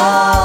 Oh.